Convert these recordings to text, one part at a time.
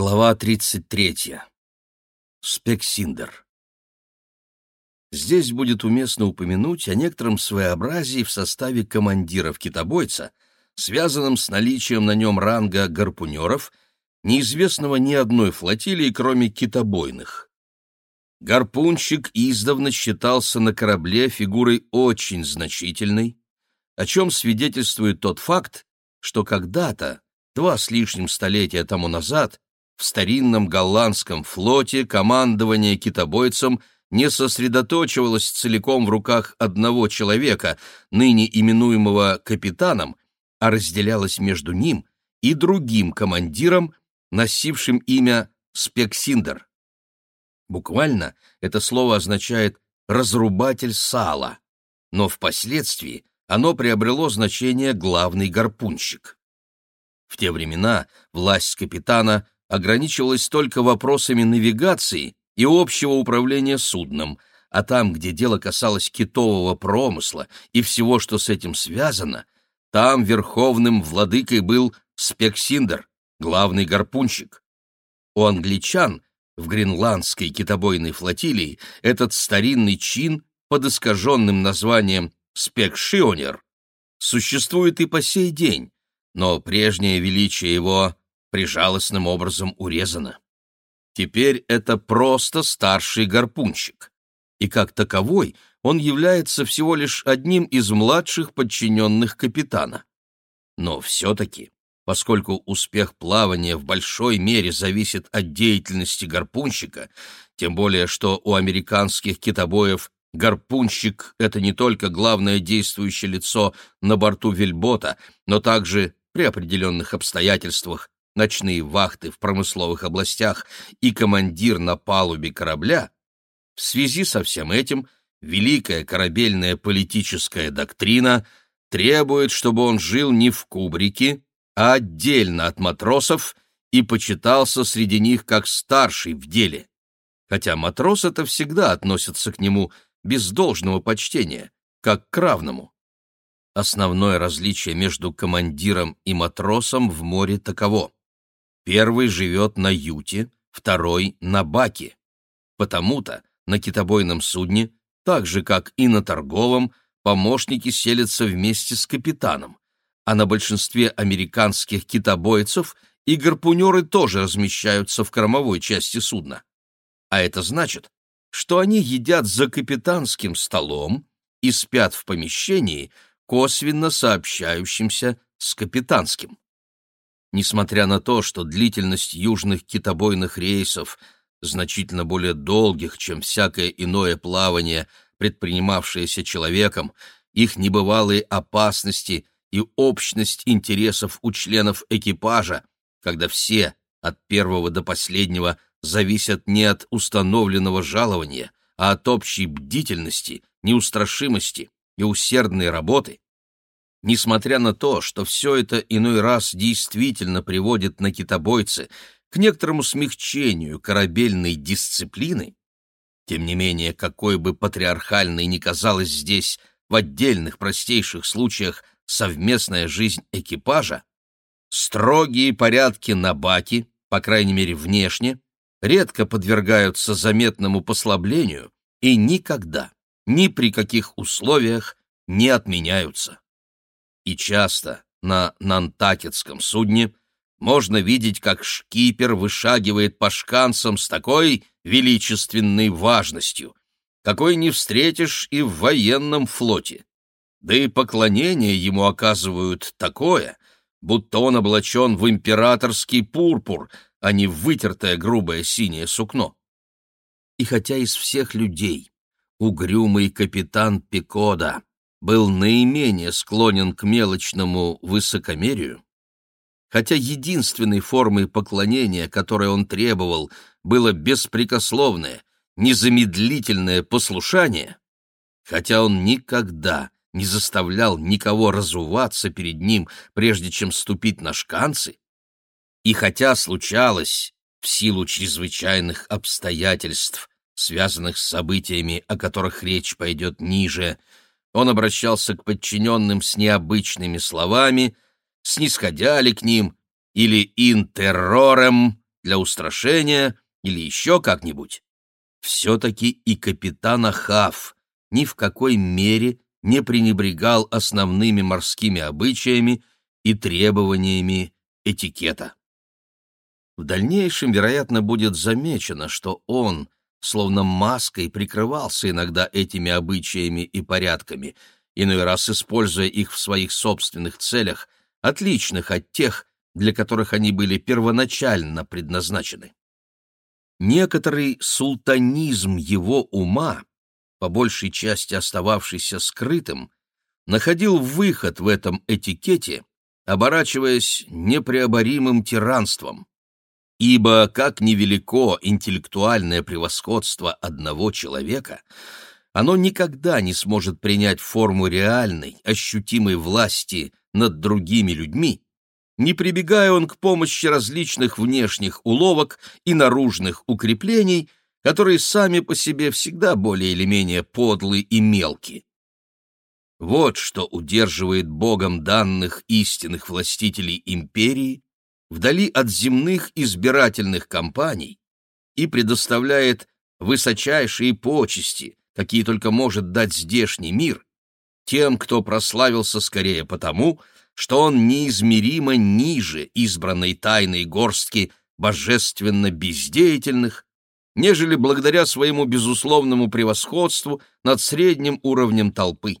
Глава 33. Спексиндер. Здесь будет уместно упомянуть о некотором своеобразии в составе командиров китобойца, связанном с наличием на нем ранга гарпунеров, неизвестного ни одной флотилии, кроме китобойных. Гарпунщик издавна считался на корабле фигурой очень значительной, о чем свидетельствует тот факт, что когда-то, два с лишним столетия тому назад, в старинном голландском флоте командование китобойцем не сосредоточивалось целиком в руках одного человека, ныне именуемого капитаном, а разделялось между ним и другим командиром, носившим имя Спексиндер. Буквально это слово означает «разрубатель сала», но впоследствии оно приобрело значение «главный гарпунщик». В те времена власть капитана ограничивалась только вопросами навигации и общего управления судном, а там, где дело касалось китового промысла и всего, что с этим связано, там верховным владыкой был Спексиндер, главный гарпунщик. У англичан в гренландской китобойной флотилии этот старинный чин под искаженным названием «спекшионер» существует и по сей день, но прежнее величие его прижалостным образом урезана. Теперь это просто старший гарпунщик, и как таковой он является всего лишь одним из младших подчиненных капитана. Но все-таки, поскольку успех плавания в большой мере зависит от деятельности гарпунщика, тем более что у американских китобоев гарпунщик — это не только главное действующее лицо на борту вельбота, но также при определенных обстоятельствах ночные вахты в промысловых областях и командир на палубе корабля, в связи со всем этим великая корабельная политическая доктрина требует, чтобы он жил не в кубрике, а отдельно от матросов и почитался среди них как старший в деле. Хотя матрос это всегда относится к нему без должного почтения, как к равному. Основное различие между командиром и матросом в море таково. Первый живет на юте, второй — на баке. Потому-то на китобойном судне, так же, как и на торговом, помощники селятся вместе с капитаном, а на большинстве американских китобойцев и гарпунеры тоже размещаются в кормовой части судна. А это значит, что они едят за капитанским столом и спят в помещении, косвенно сообщающимся с капитанским. Несмотря на то, что длительность южных китобойных рейсов значительно более долгих, чем всякое иное плавание, предпринимавшееся человеком, их небывалые опасности и общность интересов у членов экипажа, когда все, от первого до последнего, зависят не от установленного жалования, а от общей бдительности, неустрашимости и усердной работы, Несмотря на то, что все это иной раз действительно приводит на китобойцы к некоторому смягчению корабельной дисциплины, тем не менее, какой бы патриархальной ни казалась здесь в отдельных простейших случаях совместная жизнь экипажа, строгие порядки на баке, по крайней мере внешне, редко подвергаются заметному послаблению и никогда, ни при каких условиях не отменяются и часто на нантакетском судне можно видеть, как шкипер вышагивает по шканцам с такой величественной важностью, какой не встретишь и в военном флоте. Да и поклонение ему оказывают такое, будто он облачен в императорский пурпур, а не в вытертое грубое синее сукно. И хотя из всех людей угрюмый капитан Пикода был наименее склонен к мелочному высокомерию, хотя единственной формой поклонения, которой он требовал, было беспрекословное, незамедлительное послушание, хотя он никогда не заставлял никого разуваться перед ним, прежде чем ступить на шканцы, и хотя случалось, в силу чрезвычайных обстоятельств, связанных с событиями, о которых речь пойдет ниже, он обращался к подчиненным с необычными словами, снисходя ли к ним или интеррорем, для устрашения или еще как-нибудь. Все-таки и капитан Ахав ни в какой мере не пренебрегал основными морскими обычаями и требованиями этикета. В дальнейшем, вероятно, будет замечено, что он, словно маской, прикрывался иногда этими обычаями и порядками, иной раз используя их в своих собственных целях, отличных от тех, для которых они были первоначально предназначены. Некоторый султанизм его ума, по большей части остававшийся скрытым, находил выход в этом этикете, оборачиваясь непреоборимым тиранством. Ибо как невелико интеллектуальное превосходство одного человека, оно никогда не сможет принять форму реальной, ощутимой власти над другими людьми, не прибегая он к помощи различных внешних уловок и наружных укреплений, которые сами по себе всегда более или менее подлы и мелки. Вот что удерживает Богом данных истинных властителей империи вдали от земных избирательных кампаний и предоставляет высочайшие почести, какие только может дать здешний мир, тем, кто прославился скорее потому, что он неизмеримо ниже избранной тайной горстки божественно бездеятельных, нежели благодаря своему безусловному превосходству над средним уровнем толпы.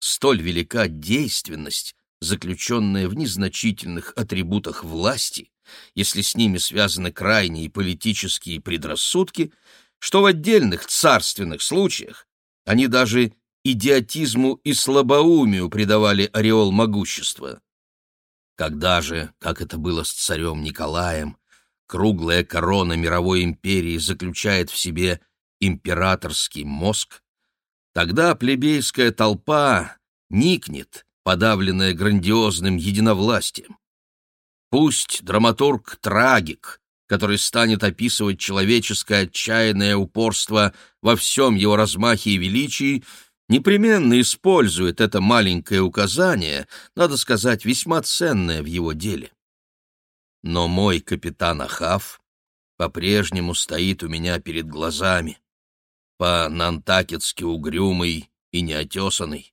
Столь велика действенность, заключенная в незначительных атрибутах власти, если с ними связаны крайние политические предрассудки, что в отдельных царственных случаях они даже идиотизму и слабоумию придавали ореол могущества. Когда же, как это было с царем Николаем, круглая корона мировой империи заключает в себе императорский мозг, тогда плебейская толпа никнет, подавленная грандиозным единовластием. Пусть драматург-трагик, который станет описывать человеческое отчаянное упорство во всем его размахе и величии, непременно использует это маленькое указание, надо сказать, весьма ценное в его деле. Но мой капитан Ахав по-прежнему стоит у меня перед глазами, по-нантакетски угрюмый и неотесанный.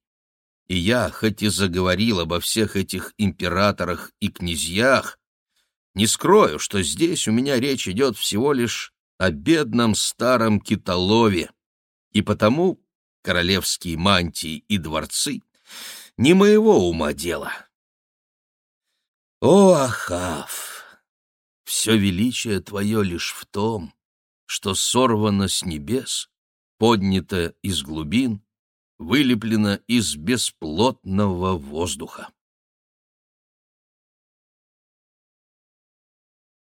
И я, хоть и заговорил обо всех этих императорах и князьях, не скрою, что здесь у меня речь идет всего лишь о бедном старом китолове, и потому королевские мантии и дворцы — не моего ума дело. О, Ахав! Все величие твое лишь в том, что сорвано с небес, поднято из глубин, вылеплено из бесплотного воздуха.